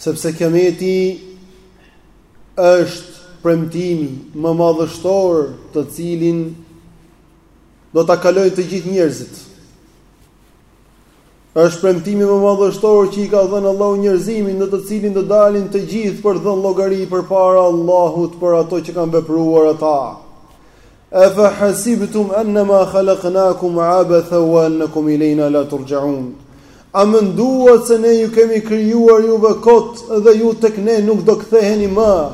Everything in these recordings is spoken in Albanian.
Sepse kiameti është premtimi më madhështor të cilin do ta kalojnë të gjithë njerëzit. Është premtimi më madhështor që i ka dhënë Allahu njerëzimit në të cilin do dalin të gjithë për të dhënë llogari përpara Allahut për ato që kanë vepruar ata. Afa hasibtum annama khalaqnakum abatha wa annakum ilayna la turja'un. A menduat se ne ju kemi krijuar juve kot dhe ju tek ne nuk do ktheheni më?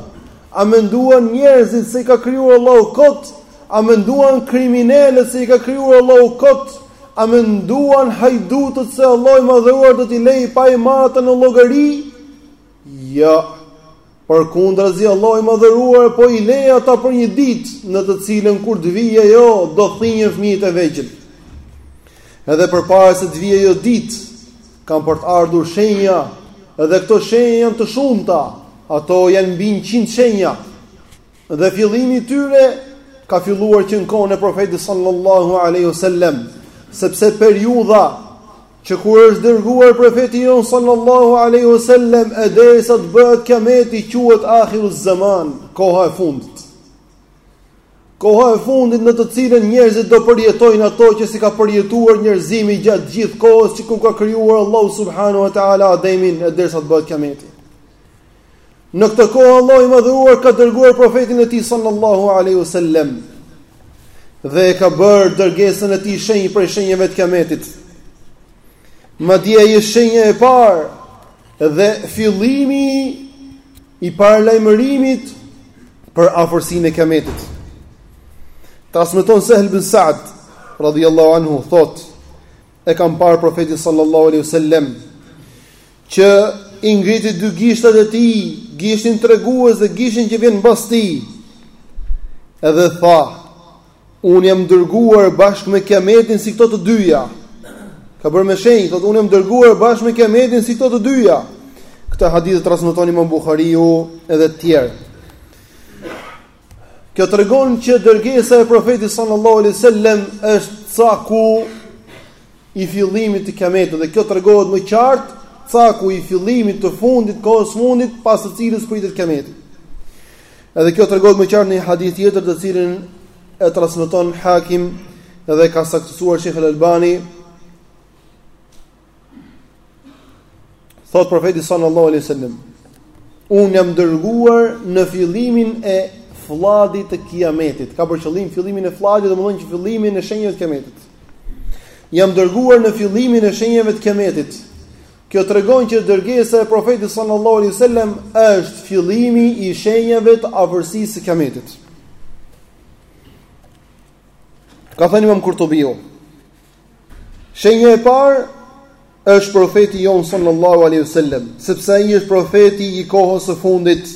A menduan njerëzit se i ka krijuar Allahu kot? A menduan kriminelët se i ka krijuar Allahu kot? A menduan hajdutët se Allahu i madhëruar do t'i lejë pa i marrë në llogari? Jo. Përkundrazi Allahu i Madhëruar po i lejë ata për një ditë në të cilën kur të vijë ajo do thinjen fëmijët e vegjël. Edhe përpara se të vijë ajo ditë kanë për të ardhur shenja, edhe këto shenja janë të shumta. Ato janë mbi 100 shenja. Dhe fillimi i tyre ka filluar që në kohën e profetit sallallahu alaihi wasallam, sepse periudha Që kur është dërguar profeti jonë sallallahu alaihi wasallam e derisa të bëhet kiameti quhet akhiru zaman, koha e fundit. Koha e fundit në të cilën njerëzit do përjetojnë ato që s'i ka përjetuar njerëzimi gjatë gjithë kohës që kur ka krijuar Allahu subhanahu wa taala Ademin e derisa të bëhet kiameti. Në këtë kohë Allahu i Madhëruar ka dërguar profetin e tij sallallahu alaihi wasallam dhe e ka bërë dërgesën e tij shenjë prej shenjave të Kiametit. Madje ai është shenja e parë dhe fillimi i paralajmërimit për afërsinë e Kiametit. Transmeton Sehl bin Sa'd radhiyallahu anhu thotë e kam parë profetin sallallahu alaihi wasallam që i ngriti dy gishtat e tij, gishtin tregues dhe gishtin që vjen mbas tij. Edhe tha, unë jam dërguar bashkë me Kiametin si këto të dyja. Ka bërë me shenjë, thotë unë jam dërguar bashkë me Kiametin si këto të dyja. Këtë hadith e transmeton Imam Buhariu edhe të tjerë. Kjo tregon që dërgesa e profetit sallallahu alai sallem është caku i fillimit të kiametit dhe kjo tregohet më qartë caku i fillimit të fundit kohës fundit pas të cilës pritet kiameti. Edhe kjo tregohet më qartë në një hadith tjetër të cilin e transmeton Hakim edhe e ka saktësuar Shejh Albani Thotë profeti sallallahu alaihi wasallam, unë jam dërguar në fillimin e flladit të kiametit. Ka për qëllim fillimin e flladit, domethënë fillimin e shenjave të kiametit. Jam dërguar në fillimin e shenjave të kiametit. Kjo tregon që dërgesa e profetit sallallahu alaihi wasallam është fillimi i shenjave të afërsisë së kiametit. Ka thënë Imam Kurtubiu, Shenja e parë është profeti jonë sallallahu alaihi wasallam, sepse ai është profeti i kohës së fundit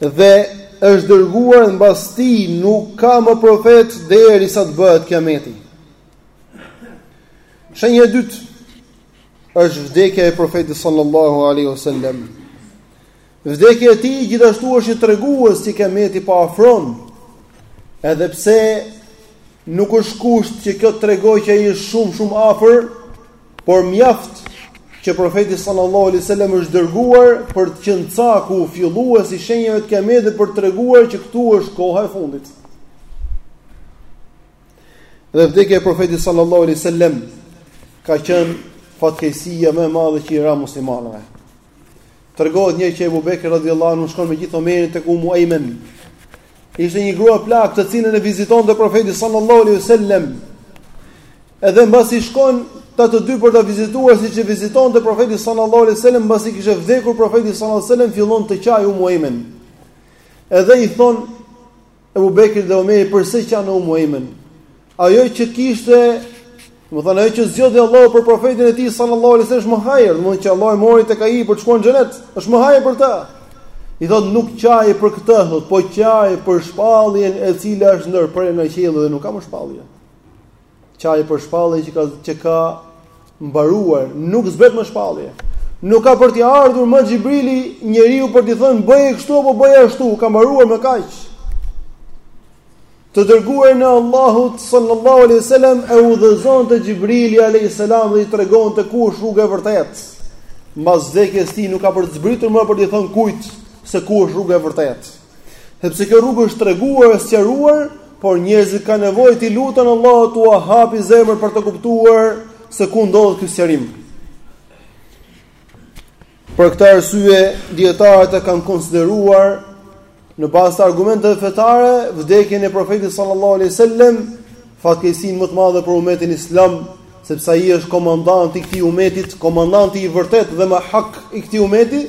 dhe është dërguar mbas tij nuk ka më profet derisa të bëhet kiameti. Shenja e dytë është vdekja e profetit sallallahu alaihi wasallam. Vdekja e tij gjithashtu është një tregues që kiameti po afron. Edhe pse nuk është kusht që kjo të tregojë që ai është shumë shumë afër, por mjaft që profeti sallallahu alaihi wasallam është dërguar për të qenë caku fillues i shenjave të kiametit për të treguar që këtu është koha e fundit. Dhe vdekja e profetit sallallahu alaihi wasallam ka qenë fatkeqësia më e madhe që i ra muslimanëve. Tregohet njëherë që Ebu Bekri radhiyallahu anhu shkon me gjithë Omerin tek Umu Ejmen. Ishte një grua plakë të cilën e vizitonte profeti sallallahu alaihi wasallam. Edhe mbasi shkojnë ata të dy për ta vizituar siç e vizitonte profeti sallallahu alaihi wasallam mbasi kishte vdekur profeti sallallahu alaihi wasallam fillon të qajë Umu Ejmen. Edhe i thonë Ebu Bekri dhe Omeri përse qan Umu Ejmen? Ajo që kishte, domethënë, ajo që zgjodhi Allahu për profetin e tij sallallahu alaihi wasallam është më hajër, domethënë që Allahu e mori tek ai për të shkuar në xhenet, është më hajër për ta. I thotë nuk qaj për këtë, thotë, po qaj për shpalljen e cila është ndërprerë nga qielli dhe nuk ka më shpallje. Qaj për shpalljen që ka që ka mbaruar, nuk zbret më shpallje. Nuk ka për t'i ardhur më Xhibrili, njeriut për t'i thënë bëje kështu apo bëje ashtu, ka mbaruar me kaq. Të dërguarin e Allahut sallallahu alaihi wasallam e udhëzonte Xhibrili alaihi salam dhe i tregonte ku është rruga e vërtetë. Mbas vdekjes tij nuk ka për të zbritur më për t'i thënë kujt se ku është rruga e vërtetë. Sepse kjo rrugë është treguar, e sqaruar, por njerëzit kanë nevojë t'i luten Allahut t'ua hapi zemrën për të kuptuar se ku ndodhet ky sqarim. Për këtë arsye, dijetarët e kanë konsideruar në bazë të argumenteve fetare vdekjen e profetit sallallahu alaihi wasallam fatkeqësinë më të madhe për umetin islam, sepse ai është komandanti i këtij umeti, komandanti i vërtetë dhe me hak i këtij umeti.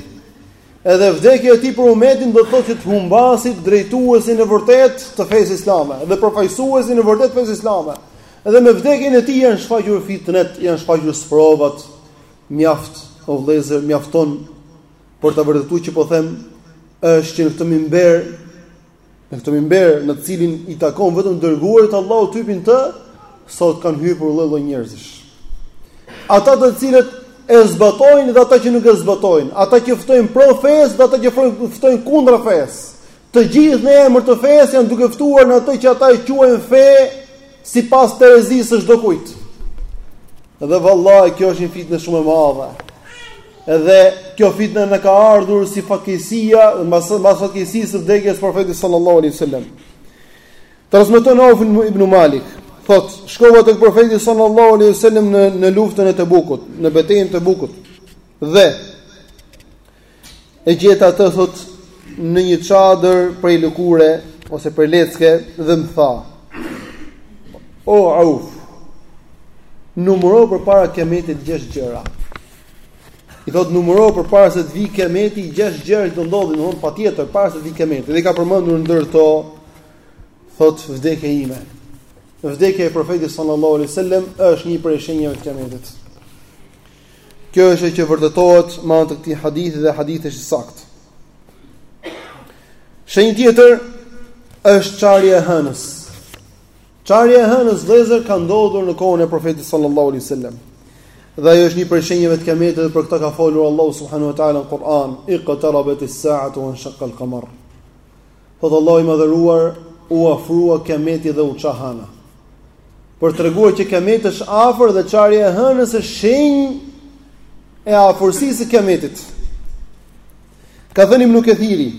Edhe vdekja e tij për umetin do të thotë që të humbasë drejtuesin e vërtet të fesë islame dhe përfaqësuesin e vërtet të fesë islame. Edhe me vdekjen e tij janë shfaqur fitnet, janë shfaqur sprovat. Mjaft, o vëllezër, mjafton për ta vërtetuar që po them është që në këtë mimber Në këtë mimber në cilin i takon vetëm të dërguarit Allahut hypin, sot kanë hypur lloj lloj njerëzish. Ata të cilët e zbatojnë dhe ata që nuk e zbatojnë, ata që ftojnë pro fesë dhe ata që ftojnë kundra fesë. Të gjithë në emër të fesë janë duke ftuar në atë që ata e quajnë fe sipas terezisë së çdo kujt. Dhe vallahi kjo është një fitne shumë e madhe. Edhe kjo fitne na ka ardhur si fatkeqësia dhe mbas mbas fatkeqësisë së vdekjes së profetit sallallahu alaihi wasallam. Transmeton Auf ibn Malik, thot, shkova tek profeti sallallahu alaihi wasallam në në luftën e Tebukut, në betejën e Tebukut. Dhe e gjeta atë thot në një çadër prej lëkure ose prej lecke dhe më tha: O Auf, numëro përpara kiametit gjashtë gjëra. I thot numëro përpara se të vijë kiameti, gjashtë gjëra që do ndodhin, domthon patjetër para se të vijë kiameti. Dhe i ka përmendur ndër to thot vdekja ime. Vdekja e profetit sallallahu alaihi wasallam është një prej shenjave të kiametit. Kjo është që vërtetohet me anë të këtij hadithi dhe hadithi është i saktë. Shenjë tjetër është çarja e hënës. Çarja e hënës vëllezër ka ndodhur në kohën e Profetit sallallahu alaihi wasallam. Dhe ajo është një prej shenjave të kiametit dhe për këtë ka folur Allahu subhanahu wa taala në Kur'an, "Iqtarabat as-sa'atu wa anshaqqa al-qamar." Thot Allahu i madhëruar u afrua kiameti dhe u ça hëna. Për treguar që kiameti është afër dhe çarja e hënës është shenjë e afërsisë së kiametit. Ka thënë Ibn Kathiri,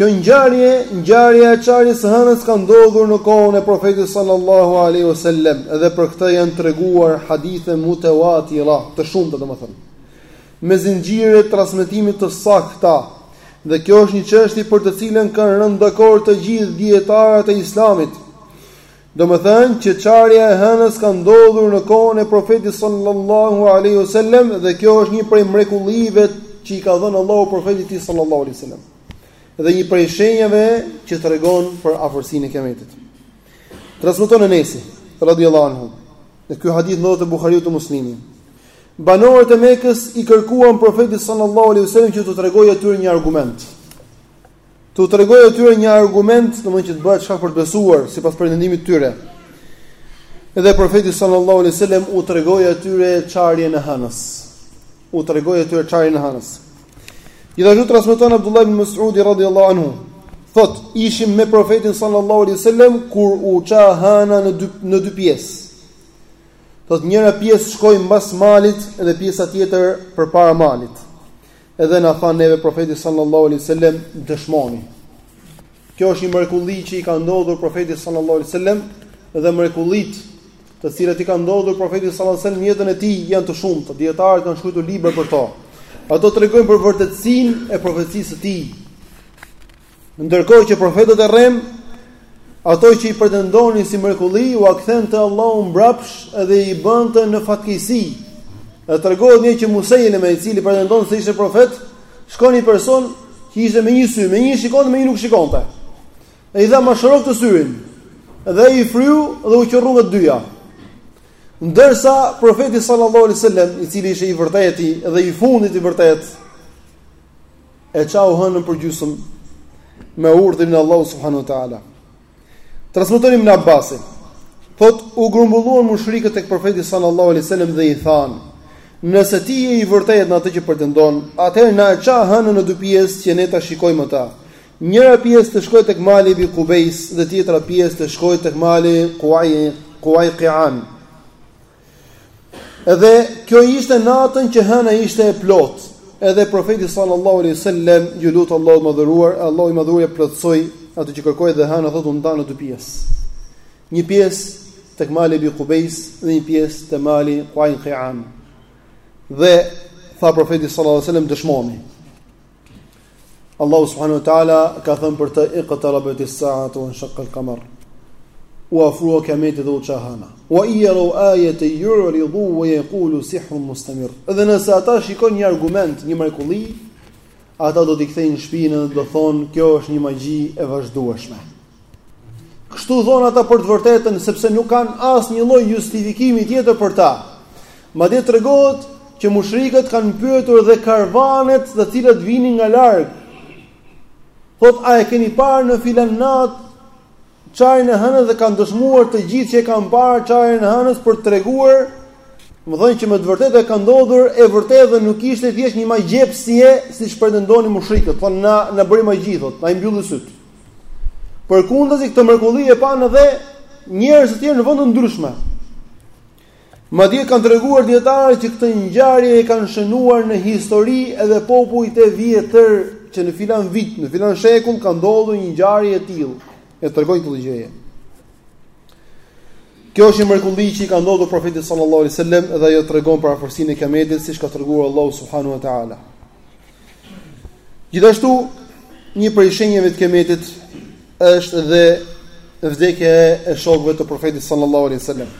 Kjo ngjarje, ngjarja e çarjes së hënës ka ndodhur në kohën e Profetit sallallahu alaihi wasallam dhe për këtë janë treguar hadithe mutawatira, të shumta domethënë. Me zinxhire transmetimi të sakta. Dhe kjo është një çështje për të cilën kanë rënë dakord të gjithë dijetarët e Islamit. Domethënë që çarja e hënës ka ndodhur në kohën e Profetit sallallahu alaihi wasallam dhe kjo është një prej mrekullive që i ka dhënë Allahu Profetit tij sallallahu alaihi wasallam. Dhe një prej shenjave që tregon për afërsinë e Kiametit. Transmeton Enesi radhiyallahu anhu. Dhe ky hadith ndodhet te Buhariu te Muslimi. Banorët e Mekës i kërkuan Profetit sallallahu alaihi wasallam që t'u tregojë atyre një argument. T'u tregoj atyre një argument, domethënë që të bëhet shkak për të besuar sipas pretendimit të tyre. Edhe profeti sallallahu alaihi wasallam u tregoi atyre çarjen e hanës. U tregoi atyre çarjen e hanës. Gjithashtu transmeton Abdullah ibn Mas'udi radhiyallahu anhu, thotë, ishim me profetin sallallahu alaihi wasallam kur u ça hana në dy në dy pjesë. Thotë njëra pjesë shkoi mbas malit dhe pjesa tjetër përpara malit. Edhe na tha neve profeti sallallahu alaihi wasallam dëshmoni. Kjo është një mrekulli që i ka ndodhur profetit sallallahu alaihi wasallam dhe mrekullitë të cilat i ka ndodhur profetit sallallahu alaihi wasallam në jetën e tij janë të shumta. Dijetarët kanë shkruar libra për to. Ato tregojnë për vërtetësinë e profecisë së tij. Ndërkohë që profetët e rremë, ato që i pretendonin si mrekulli, ua kthente Allahu mbrapsht edhe i bënte në fatkeqësi. Dhe tregohet një që Musejleme i cili pretendonte se ishte profet, shkon një person që ishte me një sy, me një shikonte dhe me një nuk shikonte. E i tha ma shëro këtë syrin, dhe ai fryu dhe u qorru nga të dyja. Ndërsa profeti sallallahu alaihi wasallam, i cili ishte i vërteti dhe i fundit të vërtetë, E çau hënën përgjysëm me urdhrin e Allahut subhanahu wa taala. Transmeton Ibn Abbasi, thotë u grumbulluan mushrikët tek profeti sallallahu alaihi wasallam dhe i thanë: "Nëse ti je i vërtetë në atë që pretendon, atëherë na e ça hënën në dy pjesë që ne ta shikojmë atë. Njëra pjesë të shkojë tek mali Ebi Kubejs dhe tjetra pjesë të shkojë tek mali Kuaj Kuajqian." Edhe kjo ishte natën që hëna ishte e plotë. Edhe profeti sallallahu alaihi wasallam iu lut Allahut të madhëruar, Allahu i madhëruar e plotësoi atë që kërkoi dhe hëna thotë u nda në dy pjesë. Një pjesë tek mali Ebi Qubais dhe një pjesë te mali Qain Qian. Dhe tha profeti sallallahu alaihi wasallam dëshmoni. Allahu subhanahu wa taala ka thanë për të iqtarabat as-sa'atu wanshaqqa al-qamar. U afrua kiameti dhe u ça hana. Wa in yaraw ayatan yu'ridu wa yaqulu sihrun mustamir. Edhe nëse ata shikojnë një argument, një mrekulli, ata do t'i kthejnë shpinën dhe do thonë kjo është një magji e vazhdueshme. Kështu thonë ata për të vërtetën, sepse nuk kanë asnjë lloj justifikimi tjetër për ta. Madje tregohet që mushrikët kanë pyetur dhe karvanet të cilët vinin nga larg. Thotë, a e keni parë në filan natë çarjen e hënës dhe kanë dëshmuar të gjithë që e kanë parë çarjen e hënës për të treguar domethënë që me të vërtetë e ka ndodhur e vërtetë dhe nuk ishte thjesht një magjepsje siç pretendonin mushrikët thonë na na bëri magji thotë na i mbylli sytë Përkundazi këtë mrekulli e panë edhe njerëz të tjerë në vende të ndryshme. Madje kanë treguar dijetarët që këtë ngjarje e kanë shënuar në histori edhe popujt e vjetër që në filan vit, në filan shekull ka ndodhur një ngjarje e tillë. E tregon këtë gjë. Kjo është një mrekulli që i ka ndodhur profetit sallallahu alaihi wasallam dhe ajo tregon për afërsinë e kiametit siç ka treguar Allahu subhanahu wa taala. Gjithashtu, një prej shenjave të kiametit është dhe vdekja e shokëve të profetit sallallahu alaihi wasallam.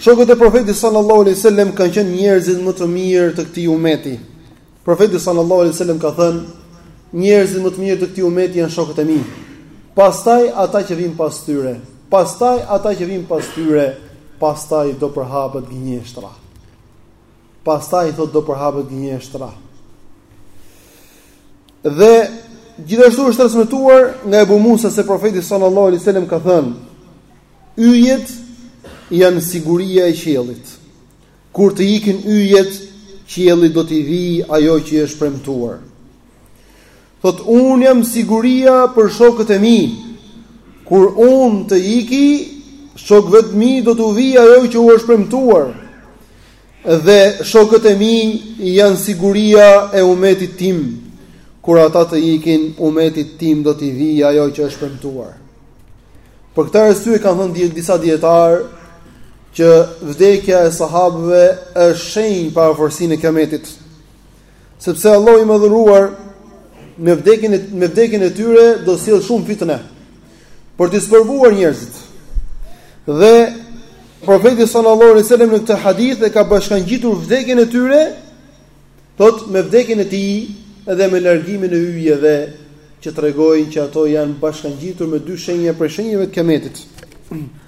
Shokët e profetit sallallahu alaihi wasallam kanë qenë njerëzit më të mirë të këtij umeti. Profeti sallallahu alaihi wasallam ka thënë, njerëzit më të mirë të këtij umeti janë shokët e mi. Pastaj ata që vijnë pas tyre, pastaj ata që vijnë pas tyre, pastaj do përhapet gënjeshtra. Pastaj thotë do përhapet gënjeshtra. Dhe gjithashtu është transmetuar nga Ebu Musa se profeti sallallahu alaihi wasallam ka thënë: Yjet janë siguria e qiellit. Kur të ikin yjet, qiellit do t'i vijë ajo që i është premtuar. Thotë, Unë jam siguria për shokët e mi. Kur unë të iki, shokëve të mi do t'u vijë ajo që u është premtuar. Dhe shokët e mi janë siguria e umetit tim. Kur ata të ikin, umetit tim do t'i vijë ajo që është premtuar. Për këtë arsye kanë thënë disa dijetarë që vdekja e sahabëve është shenjë për afërsinë e kiametit. Sepse Allahu i madhëruar me vdekjen e me vdekjen e tyre do sjellë shumë fitne për t'i sprovuar njerëzit. Dhe profeti sallallahu alaihi wasallam në këtë hadith e ka bashkangjitur vdekjen e tyre thotë me vdekjen e tij dhe me largimin e yjeve që tregojnë që ato janë bashkangjitur me dy shenja prej shenjave të kiametit.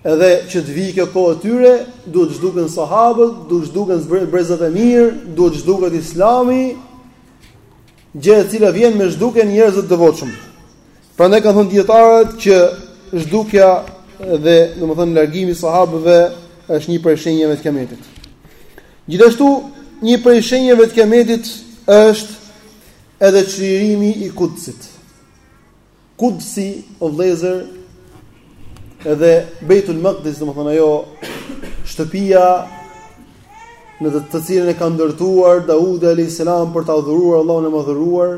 Edhe që të vijë kjo kohë e tyre, duhet të zhduken sahabët, duhet të zhduken brezat e mirë, duhet të zhduket Islami, gjë e cila vjen me zhdukjen e njerëzve të devotshëm. Prandaj kanë thënë dijetarët që zhdukja dhe, domethënë, largimi i sahabëve është një prej shenjave të kiametit. Gjithashtu, një prej shenjave të kiametit është edhe çlirimi i Kudsit. Kudsi, o vëllezër, edhe Bejtul Maqdis, domethënë ajo shtëpia në të, të cilën e ka ndërtuar Daudi alayhis salam për ta adhuruar Allahun e madhëruar,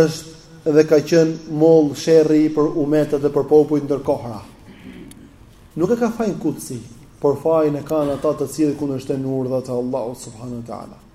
është dhe ka qenë mollë sherri për umetet dhe për popujt ndër kohëra. Nuk e ka fajin Kudsi, por fajin e kanë ata të cilët kundërshtojnë urdhrat e Allahut subhanahu wa taala.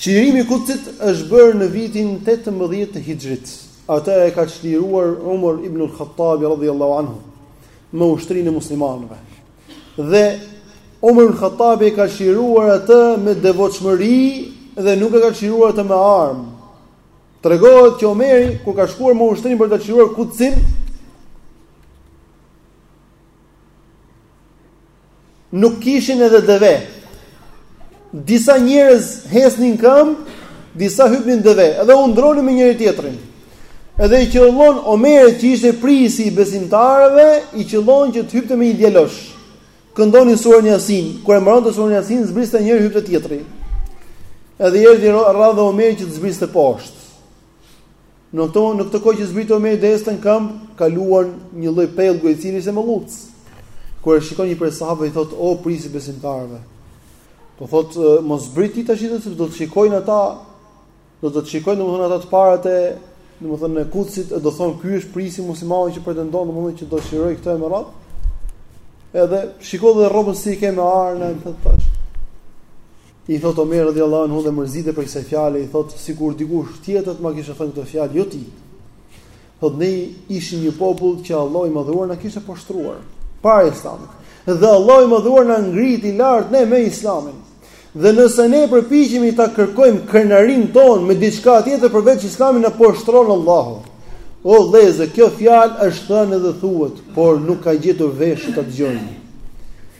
Çlirimi i Kudsit është bërë në vitin tetëmbëdhjetë të Hixhrit. Atë e ka çliruar Umar ibn al-Khattabi radhiyallahu anhu me ushtrinë e muslimanëve. Dhe Umar ibn al-Khattabi e ka çliruar atë me devotshmëri dhe nuk e ka çliruar atë me armë. Tregohet që Omeri kur ka shkuar me ushtrinë për të çliruar Kudsin, Nuk kishin edhe deve. Disa njerëz ecnin këmbë, disa hypnin deve, edhe u ndronin me njëri tjetrin. Edhe i qëllon Omerit që ishte prijësi i besimtarëve, i qëllon që të hypte me një djalosh. Këndonin surën Yasin, kur e mbaronte surën Yasin, zbriste njëri hypte tjetri. Edhe i erdhi radha Omerit që të zbriste poshtë. Në këto, në këtë kohë që zbrit Omeri të ecën këmb, kaluan një lloj pellgu i cili ishte me lluc. Kur e shikon një prej sahabëve i thotë: "O prijësi i besimtarëve, po thotë mos zbrit ti tash se do të shikojnë ata, do të shikojnë domethënë ata të parët e domethënë në Kudsit e do thonë ky është prijësi i muslimanëve që pretendon domethënë që do të çliroj këtë me radh." Edhe shikoi dhe rrobën si e ke me arna, thotë tash. I thotë Omeri radhiyallahu anhu dhe mërzitet prej kësaj fjale, i thotë sikur dikush tjetër të ma kishte thënë këtë fjalë, jo ti. Thotë ne ishim një popull që Allahu i madhëruar na kishte poshtruar para Islamit. Dhe Allahu i madhëruar na ngriti lart ne me Islamin. Dhe nëse ne përpiqemi ta kërkojmë krenarinë tonë me diçka tjetër përveç Islamit na poshtron Allahu. O vëllezër, kjo fjalë është thënë edhe thuhet, por nuk ka gjetur vesh që ta dëgjojmë.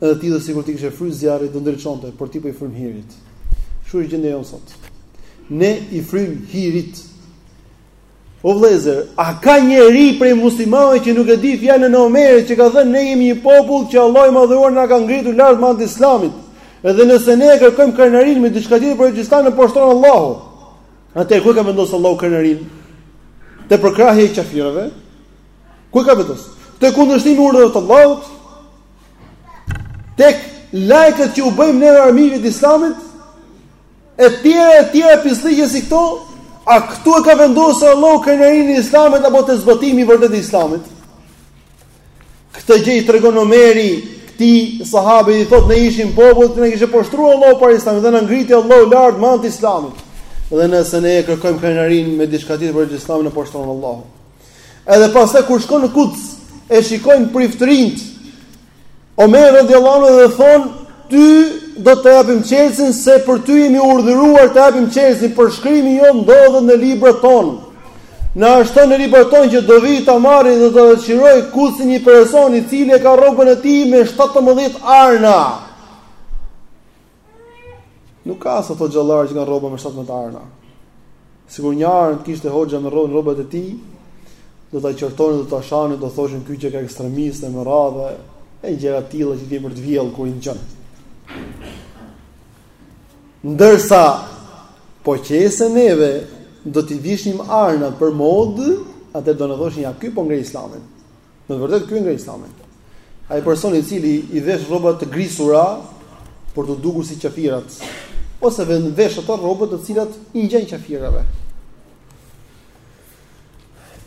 Edhe ti sikur t'i kishe fry zjarrit do ndriçonte, por ti po i fryn hirit. Kështu është gjendja jonë sot. Ne i fryjm hirit. O vëllezër, a ka njeri prej muslimanëve që nuk e di fjalën e Omerit që ka thënë ne jemi një popull që Allahu i madhëruar na ka ngritur lart me anë të islamit. Edhe nëse ne e kërkojmë krenarinë me diçka tjetër përveç islamit na poshtron Allahu. Atëherë ku e ka vendosur Allahu krenarinë? Te përkrahja e kafirëve. Ku e ka vendosur? Te kundërshtimi i urdhrave të Allahut. tek lajkat që u bëjmë neve armiqve të Islamit, e tjera e tjera pisllëqe si këto, a këtu e ka vendosur Allahu krenarinë e Islamit apo te zbatimi i vërtetë i Islamit? Këtë gjë i tregon Omeri këtij sahabi i thotë ne ishim popull që na kishte poshtruar Allahu para Islamit dhe na ngriti Allahu lart me anë të Islamit. Dhe nëse ne e kërkojmë krenarinë me diçka tjetër përveç Islamit na poshtron Allahu. Edhe pastaj kur shkon në Kuds e shikojnë priftërinjtë Omer radhiyallahu anhu dhe thon, "Ty do ta japim çelësin se për ty jemi urdhëruar ta japim çelësin, përshkrimi jot ndodhet në librat tonë." Na është thënë në librat tonë që do vijë ta marri dhe do ta çliroj Kudsin një person i cili e ka rrobën e tij me 17 arna. Nuk ka as hoxhallarë që kanë rroba me shtatëmbëdhjetë arna. Sikur një arnë të kishte hoxha me rrobën rrobat e tij, do ta qortonin, do ta shanin, do thoshin ky qenka ekstremist e me radhë e gjëra të tilla që të vjen për të vjellë kur i dëgjon. Ndërsa po qe se neve do t'i vishnim arna për modë, atëherë do na thoshin ja ky po ngre islamin. Në të vërtetë ky nga Islami. Ai person i cili i vesh rroba të grisura për t'u dukur si qafirat, ose ven vesh ato rroba të cilat i ngjajnë qafirave.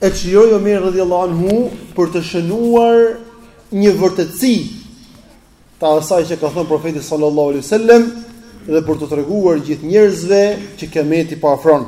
E çliroi Omer radhiyallahu anhu për të shënuar një vërtetësi të asaj që ka thënë profeti sallallahu alaihi wasallam dhe për t'u treguar gjithë njerëzve që kiameti po afron.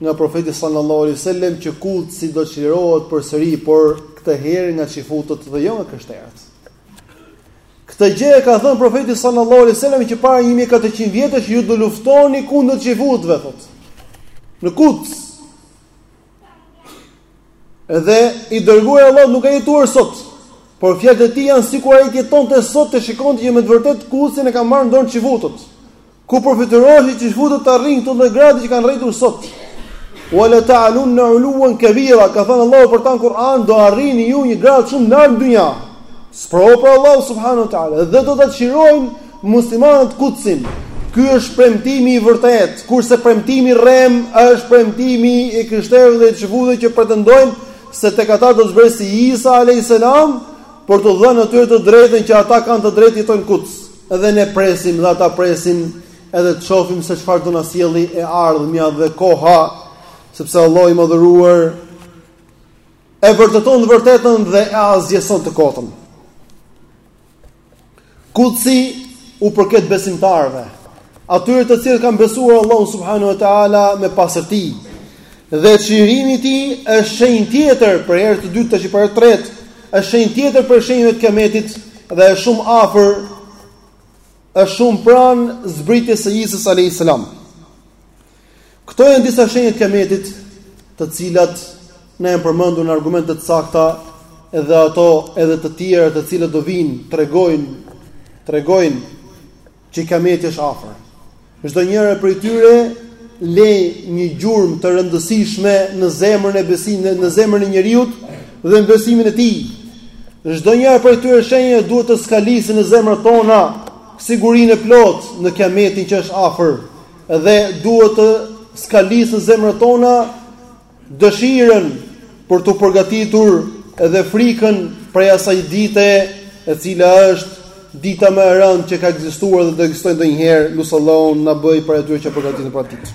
nga profeti sallallahu alaihi wasallam që Kudsi do çlirohet përsëri, por këtë herë nga çifutët dhe jo nga krishterët. Këtë gjë e ka thënë profeti sallallahu alaihi wasallam që para 1400 vjetësh ju do luftoni kundër çifutëve thotë. Në Kuds. Dhe i dërguar i Allahut nuk ka jetuar sot, por fjalët e tij janë sikur ai të jetonte sot të shikonte që me të vërtetë Kudsin e kanë marrë në dorë çifutët. Ku përfytyrohesh që çifutët të arrijnë këto lloj grade që kanë arritur sot. Wa lata'lunna uluwan kabira, ka thënë Allahu për ta në Kur'an, do arrini ju një gradë shumë lart në dynja. Sprovë prej Allahut subhanahu wa taala dhe do ta çlirojnë muslimanët Kudsin. Ky është premtimi i vërtetë, kurse premtimi i rrem është premtimi i krishterëve dhe çifutëve që pretendojnë se tek ata do të zbresi Isa alayhis salam për t'u dhënë atyre të drejtën që ata kanë të drejtë të jetojnë në Kuds. Edhe ne presim dhe ata presin edhe të shohim se çfarë do na sjelli e ardhmja dhe koha, sepse Allahu i madhëruar e vërteton të vërtetën dhe e asgjëson të kotën. Kudsi u përket besimtarëve, atyre të cilët kanë besuar Allahun subhanahu wa taala me pastërti. Dhe çlirimi i tij është shenjë tjetër për herë të dytë tash për herë të tretë, është shenjë tjetër prej shenjave të kiametit dhe është shumë afër është shumë pranë zbritjes së Isës alayhis salam. Këto janë disa shenja të Kiametit, të cilat na janë përmendur në argumente të sakta, edhe ato edhe të tjera të cilat do vijnë tregojnë tregojnë që Kiameti është afër. Çdo njëra prej tyre lë një gjurmë të rëndësishme në zemrën e besimit, në zemrën e njeriut dhe në besimin e tij. Çdo njëra prej tyre shenja duhet të skalisë në zemrat tona sigurinë e plotë në Kiametin që është afër. Dhe duhet të skalisë në zemrat tona dëshirën për t'u përgatitur edhe frikën prej asaj dite e cila është dita më e rëndë që ka ekzistuar dhe do ekzistojë ndonjëherë, lus Allahun na bëjë prej atyre që përgatiten për atë.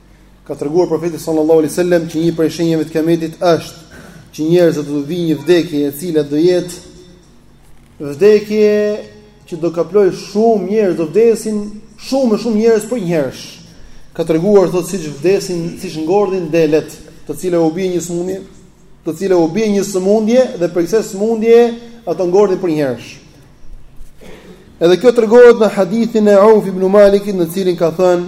Ka treguar profeti sallallahu alaihi wasallam që një prej shenjave të kiametit është që njerëzit do t'u vijë një vdekje e cila do jetë vdekje që do kaplojë shumë njerëz, do vdesin shumë e shumë njerëz përnjëherësh. Ka treguar thotë siç vdesin, siç ngordhin delet, të cilave u bie një sëmundje, të cilave u bie një sëmundje dhe prej kësaj sëmundje ato ngordhin përnjëherësh. Edhe kjo tregohet në hadithin e Auf ibn Malikit, në cilin ka thënë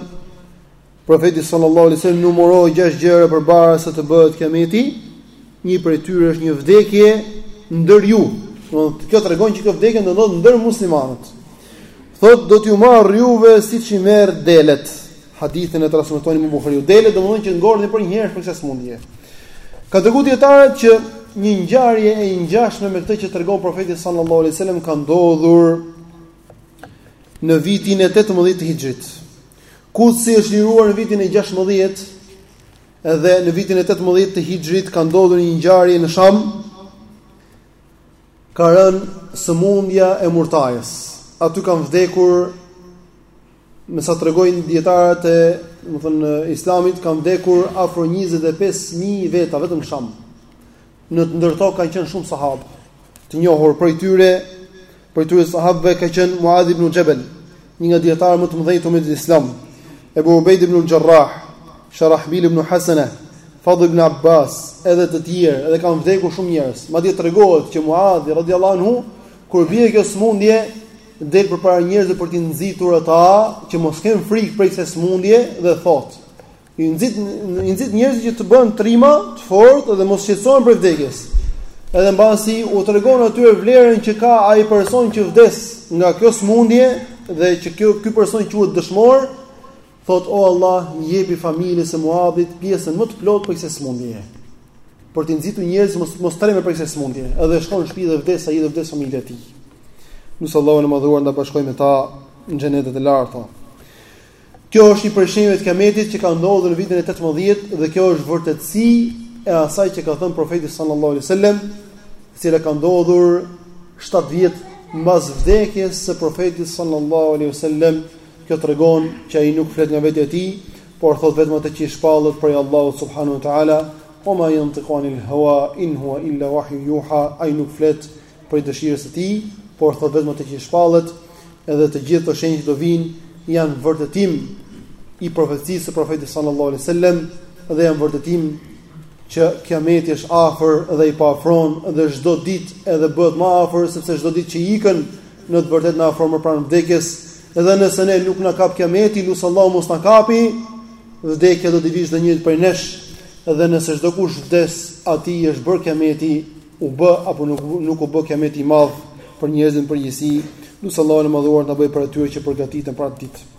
Profeti sallallahu alaihi wasallam numëro gjashtë gjëra përpara se të bëhet kiameti, një prej tyre është një vdekje ndër ju. Do të kjo tregon që kjo vdekje do ndodhë ndër muslimanët. Thotë do t'ju marrë juve siç i merr delet. Hadithin e transmeton Imam Buhariu. Delet domethënë që ngordhin përnjëherë prej kësaj smundje. Kanë treguar dietarët që një ngjarje e ngjashme me këtë që tregon profeti sallallahu alaihi wasallam ka ndodhur në vitin e 18 të Hixhrit. Kudsi është liruar në vitin e gjashtëmbëdhjetë dhe në vitin e tetëmbëdhjetë të Hixhrit ka ndodhur një ngjarje në Sham. Ka rënë sëmundja e Murtajës. Aty kanë vdekur me sa tregojnë dietarët e, domethënë, Islamit kanë vdekur afro 25000 veta vetëm në Sham. Në të ndër to kanë qenë shumë sahabë të njohur prej tyre, prej tyre sahabëve ka qenë Muadh ibn Xhebel, një nga dietarët më të mëdhenj të umetit islam, Ebu Ubejd ibn el-Xherrah, Sharahbil ibn Hasene, Fadl ibn Abbas, edhe të tjerë, edhe kanë vdekur shumë njerëz. Madje tregohet që Muadhi radhiyallahu anhu kur bie kjo sëmundje del përpara njerëzve për t'i nxitur ata që mos kenë frikë prej kësaj sëmundje dhe thotë I nxit i nxit njerëzit që të bëhen trima, të fortë dhe mos shqetësohen prej vdekjes. Edhe mbasi u tregon atyre vlerën që ka ai person që vdes nga kjo smundje dhe që kjo ky person quhet dëshmor, thotë o Allah, jepi familjes së Muadhit pjesën më të plotë prej kësaj smundje. Për të nxitur njerëzit mos mos tremben prej kësaj smundje, edhe shkon në shtëpi dhe vdes ai dhe vdes familja e tij. Lus Allahun e madhëruar të na bashkojë me ta në xhenetet e larta. Kjo është një prej shenjave të Kiametit që ka ndodhur në vitin e tetëmbëdhjetë dhe kjo është vërtetësi e asaj që ka thënë profeti sallallahu alaihi wasallam, e cila ka ndodhur 7 vjet mbas vdekjes së profetit sallallahu alaihi wasallam, kjo tregon që ai nuk flet nga vetja e tij, por thotë vetëm atë që i shpallet prej Allahut subhanahu wa taala, "Wa ma yantiqu anil hawa in huwa illa wahyun yuha", ai nuk flet prej dëshirës së tij, por thotë vetëm atë që i shpallet, edhe të gjitha ato shenja që do vijnë janë vërtetim i profecisë së profetit sallallahu alaihi wasallam dhe janë vërtetim që kiameti është afër dhe po afron dhe çdo ditë edhe bëhet më afër sepse çdo ditë që ikën në të vërtetë na afron më pranë vdekjes edhe nëse ne nuk na kap kiameti lus Allahun mos na kapi vdekja do t'i vijë çdonjërit prej nesh dhe nëse çdokush vdes atij është bërë kiameti u bë apo nuk nuk u bë kiameti i madh për njerëzit në përgjithësi, lus Allahun e Madhëruar të na bëjë prej atyre që përgatiten për atë ditë.